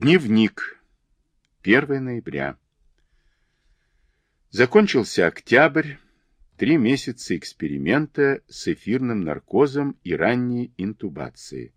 Дневник. 1 ноября. Закончился октябрь, три месяца эксперимента с эфирным наркозом и ранней интубации,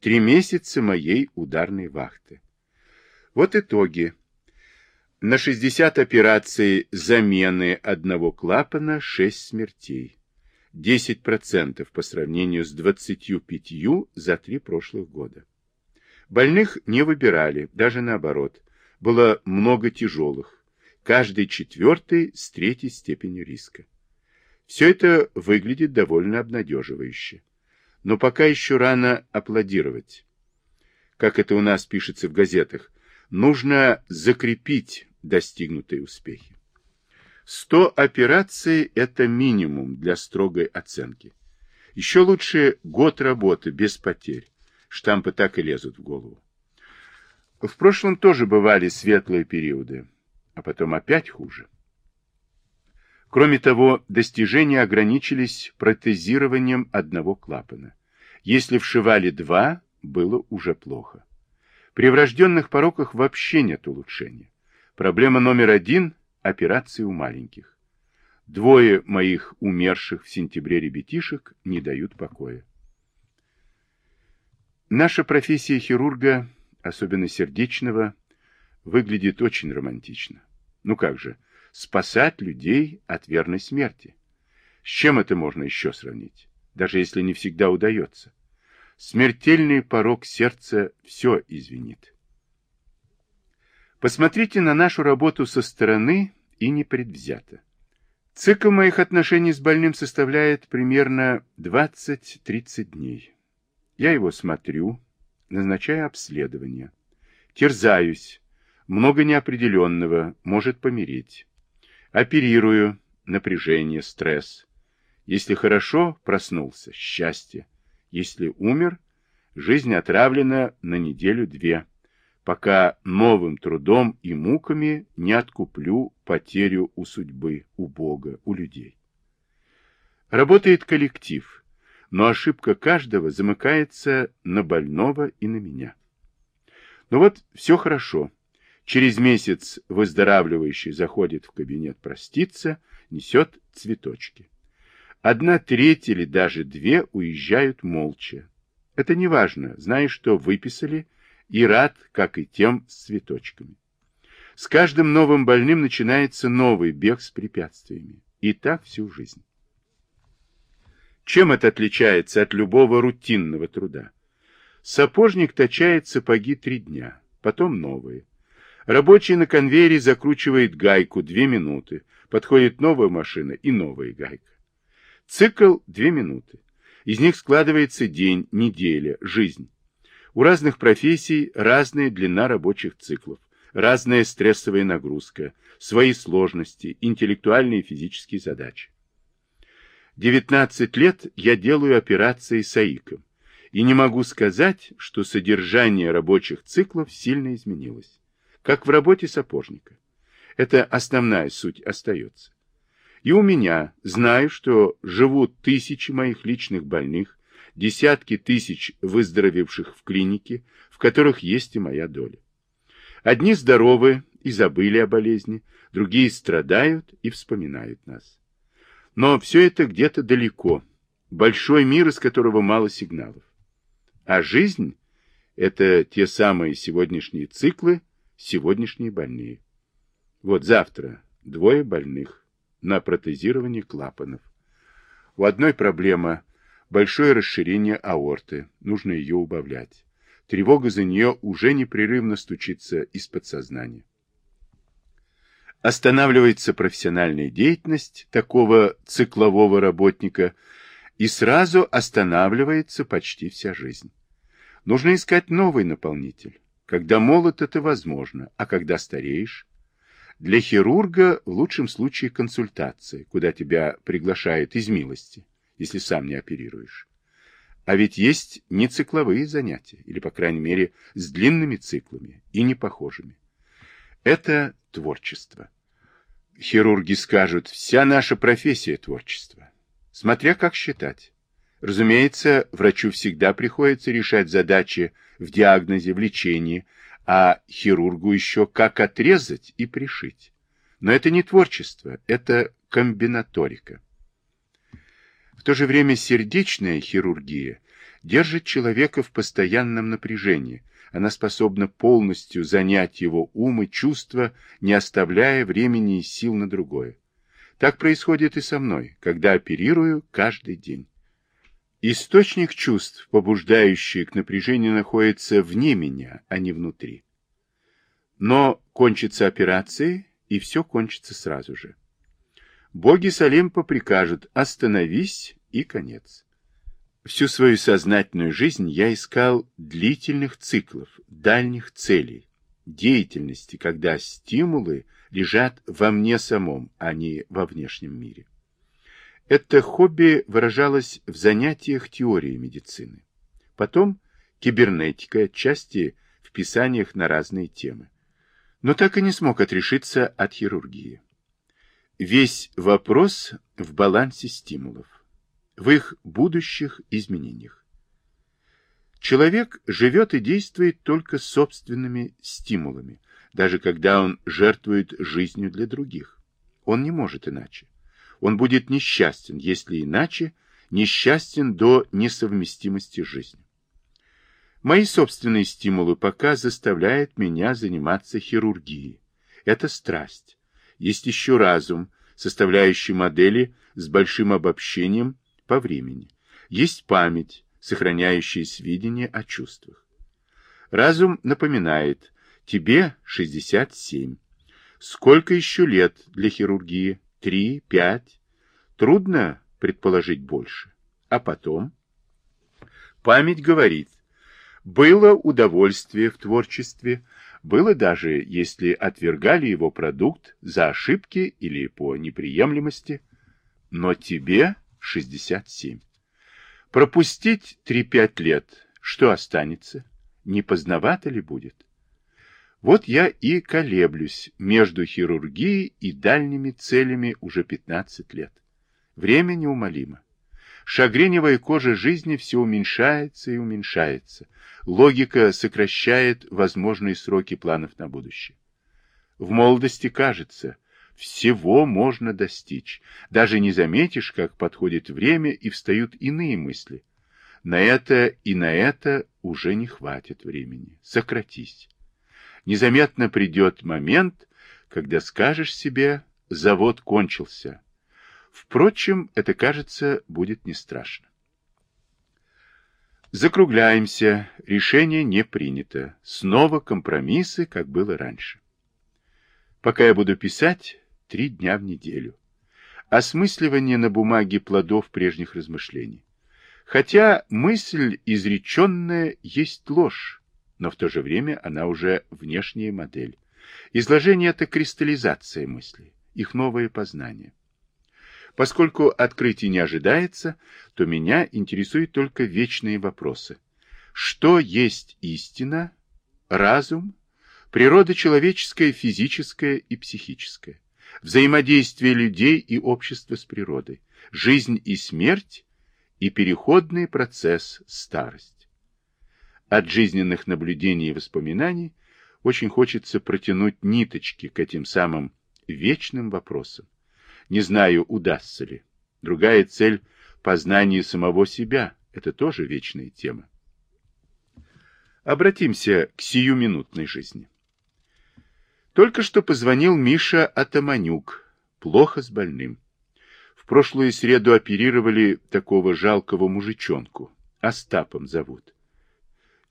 три месяца моей ударной вахты. Вот итоги. На 60 операций замены одного клапана 6 смертей. 10% по сравнению с 25 за три прошлых года. Больных не выбирали, даже наоборот. Было много тяжелых. Каждый четвертый с третьей степенью риска. Все это выглядит довольно обнадеживающе. Но пока еще рано аплодировать. Как это у нас пишется в газетах, нужно закрепить достигнутые успехи. 100 операций – это минимум для строгой оценки. Еще лучше год работы без потерь. Штампы так и лезут в голову. В прошлом тоже бывали светлые периоды, а потом опять хуже. Кроме того, достижения ограничились протезированием одного клапана. Если вшивали два, было уже плохо. При врожденных пороках вообще нет улучшения. Проблема номер один – операции у маленьких. Двое моих умерших в сентябре ребятишек не дают покоя. Наша профессия хирурга, особенно сердечного, выглядит очень романтично. Ну как же, спасать людей от верной смерти. С чем это можно еще сравнить? Даже если не всегда удается. Смертельный порог сердца все извинит. Посмотрите на нашу работу со стороны и непредвзято. Цикл моих отношений с больным составляет примерно 20-30 дней. Я его смотрю, назначаю обследование. Терзаюсь. Много неопределенного, может помереть. Оперирую. Напряжение, стресс. Если хорошо, проснулся. Счастье. Если умер, жизнь отравлена на неделю-две, пока новым трудом и муками не откуплю потерю у судьбы, у Бога, у людей. Работает коллектив но ошибка каждого замыкается на больного и на меня. Ну вот, все хорошо. Через месяц выздоравливающий заходит в кабинет проститься, несет цветочки. Одна треть или даже две уезжают молча. Это не важно, знаешь, что выписали, и рад, как и тем с цветочками. С каждым новым больным начинается новый бег с препятствиями. И так всю жизнь. Чем это отличается от любого рутинного труда? Сапожник точает сапоги три дня, потом новые. Рабочий на конвейере закручивает гайку две минуты, подходит новая машина и новая гайка. Цикл две минуты. Из них складывается день, неделя, жизнь. У разных профессий разная длина рабочих циклов, разная стрессовая нагрузка, свои сложности, интеллектуальные и физические задачи. 19 лет я делаю операции с АИКом, и не могу сказать, что содержание рабочих циклов сильно изменилось, как в работе сапожника. Это основная суть остается. И у меня, знаю, что живут тысячи моих личных больных, десятки тысяч выздоровевших в клинике, в которых есть и моя доля. Одни здоровы и забыли о болезни, другие страдают и вспоминают нас. Но все это где-то далеко. Большой мир, из которого мало сигналов. А жизнь — это те самые сегодняшние циклы, сегодняшние больные. Вот завтра двое больных на протезирование клапанов. У одной проблема – большое расширение аорты, нужно ее убавлять. Тревога за нее уже непрерывно стучится из подсознания. Останавливается профессиональная деятельность такого циклового работника, и сразу останавливается почти вся жизнь. Нужно искать новый наполнитель. Когда молод, это возможно, а когда стареешь? Для хирурга в лучшем случае консультация, куда тебя приглашают из милости, если сам не оперируешь. А ведь есть нецикловые занятия, или, по крайней мере, с длинными циклами и непохожими. Это творчество. Хирурги скажут, вся наша профессия творчество. Смотря как считать. Разумеется, врачу всегда приходится решать задачи в диагнозе, в лечении, а хирургу еще как отрезать и пришить. Но это не творчество, это комбинаторика. В то же время сердечная хирургия держит человека в постоянном напряжении. Она способна полностью занять его ум и чувства, не оставляя времени и сил на другое. Так происходит и со мной, когда оперирую каждый день. Источник чувств, побуждающий к напряжению, находится вне меня, а не внутри. Но кончится операция, и все кончится сразу же. Боги с Олимпа прикажут «остановись» и конец. Всю свою сознательную жизнь я искал длительных циклов, дальних целей, деятельности, когда стимулы лежат во мне самом, а не во внешнем мире. Это хобби выражалось в занятиях теорией медицины. Потом кибернетика, отчасти в писаниях на разные темы. Но так и не смог отрешиться от хирургии. Весь вопрос в балансе стимулов, в их будущих изменениях. Человек живет и действует только собственными стимулами, даже когда он жертвует жизнью для других. Он не может иначе он будет несчастен, если иначе, несчастен до несовместимости с жизнью. Мои собственные стимулы пока заставляют меня заниматься хирургией. Это страсть. Есть еще разум, составляющий модели с большим обобщением по времени. Есть память, сохраняющая сведения о чувствах. Разум напоминает, тебе 67. Сколько еще лет для хирургии? три, пять. Трудно предположить больше. А потом? Память говорит, было удовольствие в творчестве, было даже, если отвергали его продукт за ошибки или по неприемлемости, но тебе 67. Пропустить 3-5 лет, что останется? Не поздновато ли будет? Вот я и колеблюсь между хирургией и дальними целями уже 15 лет. Время неумолимо. Шагреневая кожа жизни все уменьшается и уменьшается. Логика сокращает возможные сроки планов на будущее. В молодости кажется, всего можно достичь. Даже не заметишь, как подходит время и встают иные мысли. На это и на это уже не хватит времени. Сократись незаметно придет момент, когда скажешь себе «завод кончился». Впрочем, это, кажется, будет не страшно. Закругляемся. Решение не принято. Снова компромиссы, как было раньше. Пока я буду писать, три дня в неделю. Осмысливание на бумаге плодов прежних размышлений. Хотя мысль изреченная есть ложь, но в то же время она уже внешняя модель. Изложение – это кристаллизация мыслей, их новое познание. Поскольку открытий не ожидается, то меня интересуют только вечные вопросы. Что есть истина, разум, природа человеческая, физическая и психическая, взаимодействие людей и общества с природой, жизнь и смерть и переходный процесс старость. От жизненных наблюдений и воспоминаний очень хочется протянуть ниточки к этим самым вечным вопросам. Не знаю, удастся ли. Другая цель – познание самого себя. Это тоже вечная тема. Обратимся к сиюминутной жизни. Только что позвонил Миша Атаманюк. Плохо с больным. В прошлую среду оперировали такого жалкого мужичонку. Остапом зовут.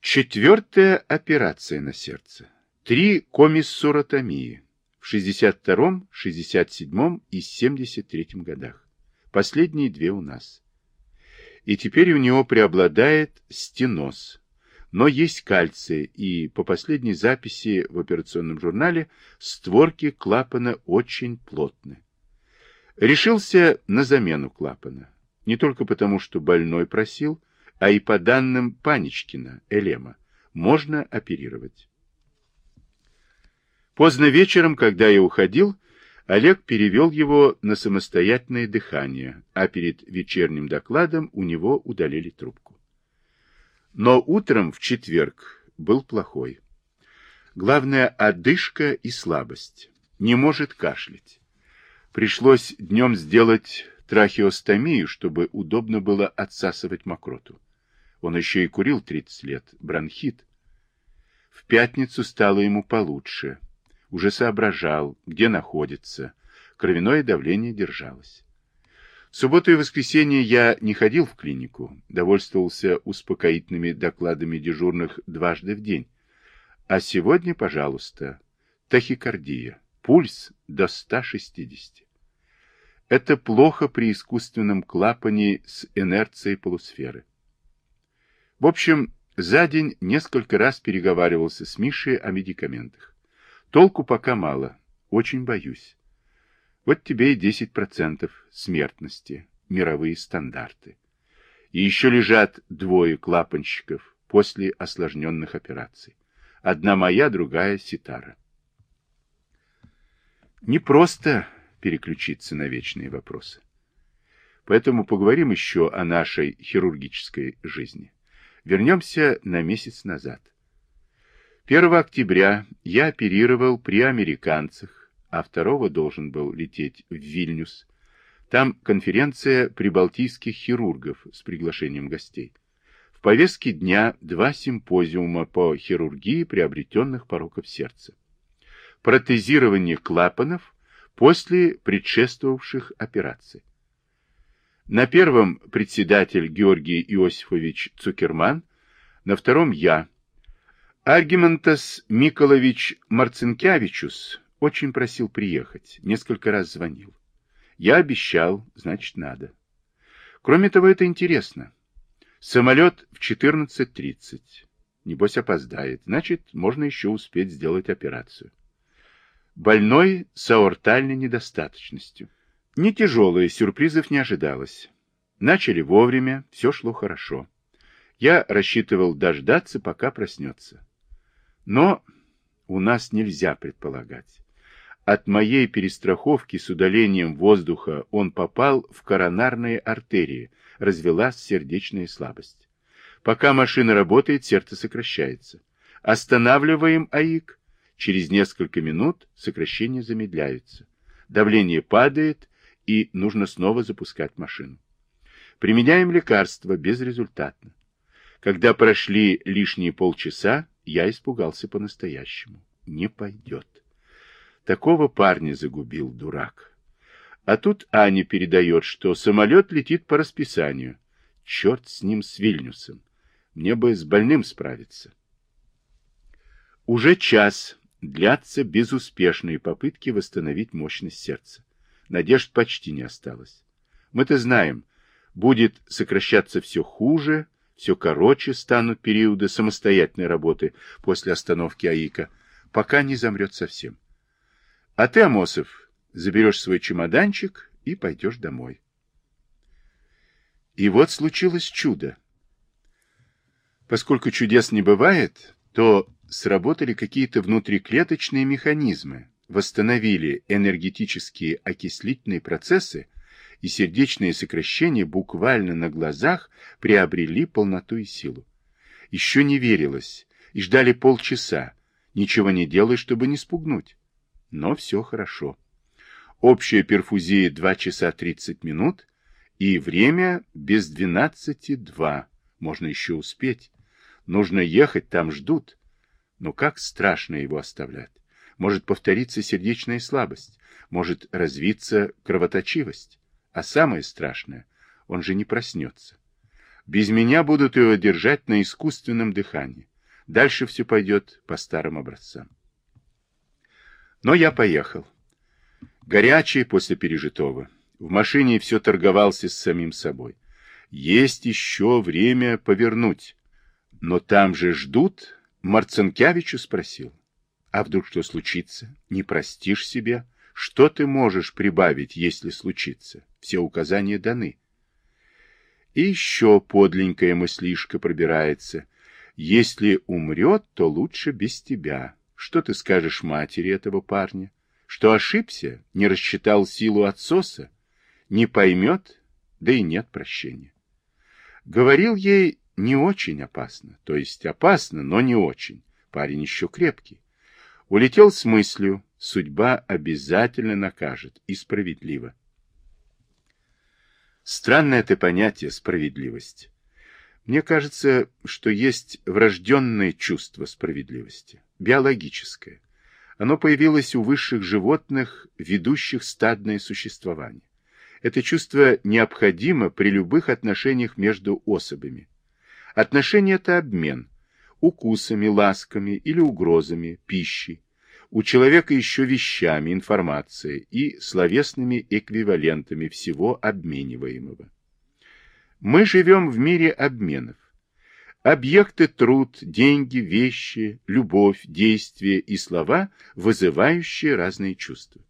Четвертая операция на сердце. Три комиссуротомии в 62-м, 67-м и 73-м годах. Последние две у нас. И теперь у него преобладает стеноз. Но есть кальций, и по последней записи в операционном журнале створки клапана очень плотны. Решился на замену клапана. Не только потому, что больной просил, а и по данным Паничкина, Элема, можно оперировать. Поздно вечером, когда я уходил, Олег перевел его на самостоятельное дыхание, а перед вечерним докладом у него удалили трубку. Но утром в четверг был плохой. Главное – одышка и слабость. Не может кашлять. Пришлось днем сделать трахеостомию, чтобы удобно было отсасывать мокроту. Он еще и курил 30 лет, бронхит. В пятницу стало ему получше. Уже соображал, где находится. Кровяное давление держалось. Субботу и воскресенье я не ходил в клинику, довольствовался успокоительными докладами дежурных дважды в день. А сегодня, пожалуйста, тахикардия, пульс до 160. Это плохо при искусственном клапане с инерцией полусферы. В общем, за день несколько раз переговаривался с Мишей о медикаментах. Толку пока мало, очень боюсь. Вот тебе и 10% смертности, мировые стандарты. И еще лежат двое клапанщиков после осложненных операций. Одна моя, другая Ситара. Не просто переключиться на вечные вопросы. Поэтому поговорим еще о нашей хирургической жизни. Вернемся на месяц назад. 1 октября я оперировал при американцах, а 2 должен был лететь в Вильнюс. Там конференция прибалтийских хирургов с приглашением гостей. В повестке дня два симпозиума по хирургии приобретенных пороков сердца. Протезирование клапанов после предшествовавших операций. На первом председатель Георгий Иосифович Цукерман, на втором я. Аргимантас Миколович Марцинкевичус очень просил приехать, несколько раз звонил. Я обещал, значит надо. Кроме того, это интересно. Самолет в 14.30. Небось опоздает, значит, можно еще успеть сделать операцию. Больной с аортальной недостаточностью. Не тяжелые, сюрпризов не ожидалось. Начали вовремя, все шло хорошо. Я рассчитывал дождаться, пока проснется. Но у нас нельзя предполагать. От моей перестраховки с удалением воздуха он попал в коронарные артерии, развелась сердечная слабость. Пока машина работает, сердце сокращается. Останавливаем АИК. Через несколько минут сокращение замедляется. Давление падает, и нужно снова запускать машину. Применяем лекарства безрезультатно. Когда прошли лишние полчаса, я испугался по-настоящему. Не пойдет. Такого парня загубил дурак. А тут Аня передает, что самолет летит по расписанию. Черт с ним, с Вильнюсом. Мне бы с больным справиться. Уже час длятся безуспешные попытки восстановить мощность сердца. Надежд почти не осталось. Мы-то знаем, будет сокращаться все хуже, все короче станут периоды самостоятельной работы после остановки АИКа, пока не замрет совсем. А ты, Амосов, заберешь свой чемоданчик и пойдешь домой. И вот случилось чудо. Поскольку чудес не бывает, то сработали какие-то внутриклеточные механизмы, восстановили энергетические окислительные процессы, и сердечные сокращения буквально на глазах приобрели полноту и силу. Еще не верилось, и ждали полчаса, ничего не делая, чтобы не спугнуть. Но все хорошо. Общая перфузия 2 часа 30 минут, и время без двенадцати два. Можно еще успеть. Нужно ехать, там ждут. Но как страшно его оставлять может повториться сердечная слабость, может развиться кровоточивость. А самое страшное, он же не проснется. Без меня будут его держать на искусственном дыхании. Дальше все пойдет по старым образцам. Но я поехал. Горячий после пережитого. В машине все торговался с самим собой. Есть еще время повернуть. Но там же ждут, Марцинкевичу спросил. А вдруг что случится? Не простишь себе? Что ты можешь прибавить, если случится? Все указания даны. И еще подленькая мыслишка пробирается. Если умрет, то лучше без тебя. Что ты скажешь матери этого парня? Что ошибся, не рассчитал силу отсоса? Не поймет, да и нет прощения. Говорил ей не очень опасно, то есть опасно, но не очень. Парень еще крепкий. Улетел с мыслью, судьба обязательно накажет, и справедливо. Странное это понятие справедливость. Мне кажется, что есть врожденное чувство справедливости, биологическое. Оно появилось у высших животных, ведущих стадное существование. Это чувство необходимо при любых отношениях между особями. Отношения – это обмен укусами, ласками или угрозами, пищей. У человека еще вещами, информацией и словесными эквивалентами всего обмениваемого. Мы живем в мире обменов. Объекты труд, деньги, вещи, любовь, действия и слова, вызывающие разные чувства.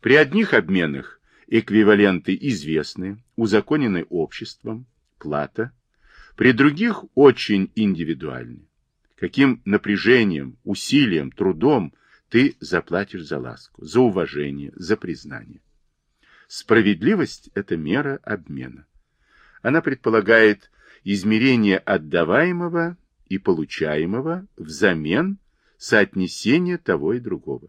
При одних обменах эквиваленты известны, узаконены обществом, плата, при других очень индивидуальны. Каким напряжением, усилием, трудом ты заплатишь за ласку, за уважение, за признание. Справедливость – это мера обмена. Она предполагает измерение отдаваемого и получаемого взамен соотнесения того и другого.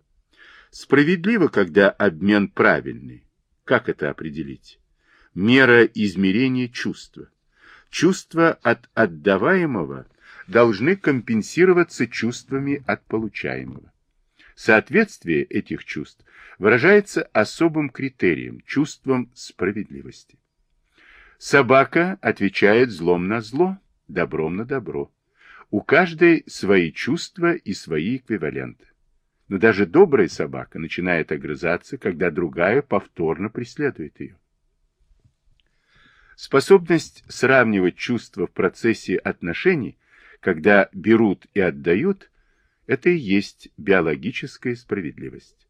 Справедливо, когда обмен правильный. Как это определить? Мера измерения чувства. Чувство от отдаваемого должны компенсироваться чувствами от получаемого. Соответствие этих чувств выражается особым критерием, чувством справедливости. Собака отвечает злом на зло, добром на добро. У каждой свои чувства и свои эквиваленты. Но даже добрая собака начинает огрызаться, когда другая повторно преследует ее. Способность сравнивать чувства в процессе отношений, когда берут и отдают, это и есть биологическая справедливость.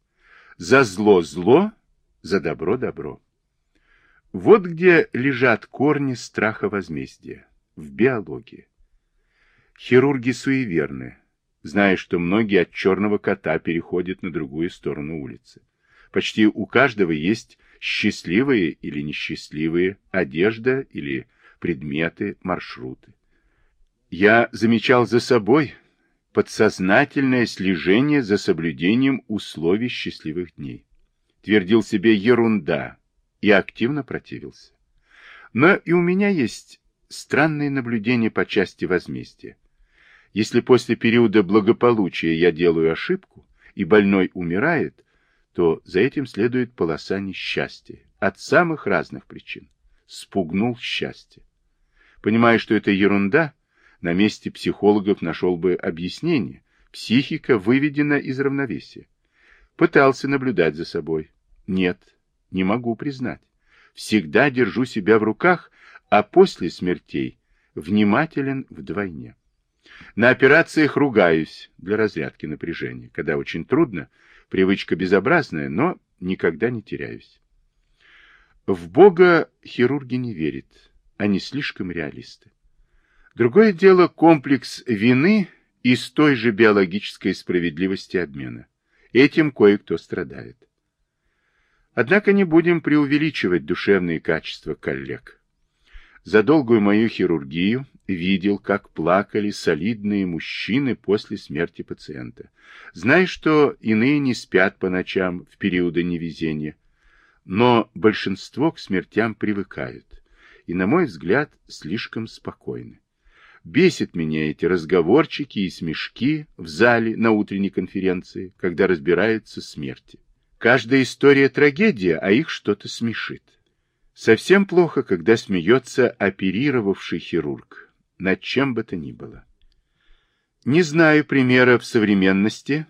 За зло зло, за добро добро. Вот где лежат корни страха возмездия, в биологии. Хирурги суеверны, зная, что многие от черного кота переходят на другую сторону улицы. Почти у каждого есть счастливые или несчастливые, одежда или предметы, маршруты. Я замечал за собой подсознательное слежение за соблюдением условий счастливых дней. Твердил себе ерунда, и активно противился. Но и у меня есть странные наблюдения по части возмездия. Если после периода благополучия я делаю ошибку, и больной умирает, то за этим следует полоса несчастья от самых разных причин. Спугнул счастье. Понимая, что это ерунда, на месте психологов нашел бы объяснение. Психика выведена из равновесия. Пытался наблюдать за собой. Нет, не могу признать. Всегда держу себя в руках, а после смертей внимателен вдвойне. На операциях ругаюсь для разрядки напряжения, когда очень трудно, привычка безобразная, но никогда не теряюсь. В Бога хирурги не верят, они слишком реалисты. Другое дело комплекс вины из той же биологической справедливости обмена. Этим кое-кто страдает. Однако не будем преувеличивать душевные качества коллег. За долгую мою хирургию видел, как плакали солидные мужчины после смерти пациента. Знаю, что иные не спят по ночам в периоды невезения, но большинство к смертям привыкают и, на мой взгляд, слишком спокойны. Бесит меня эти разговорчики и смешки в зале на утренней конференции, когда разбираются смерти. Каждая история трагедия, а их что-то смешит. Совсем плохо, когда смеется оперировавший хирург, над чем бы то ни было. Не знаю примера в современности,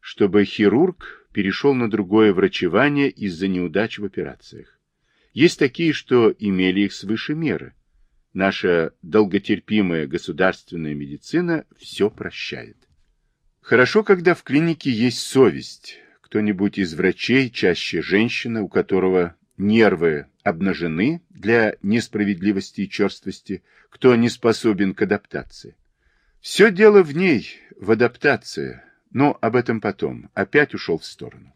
чтобы хирург перешел на другое врачевание из-за неудач в операциях. Есть такие, что имели их свыше меры. Наша долготерпимая государственная медицина все прощает. Хорошо, когда в клинике есть совесть, кто-нибудь из врачей, чаще женщина, у которого нервы обнажены для несправедливости и черствости, кто не способен к адаптации. Все дело в ней, в адаптации, но об этом потом, опять ушел в сторону.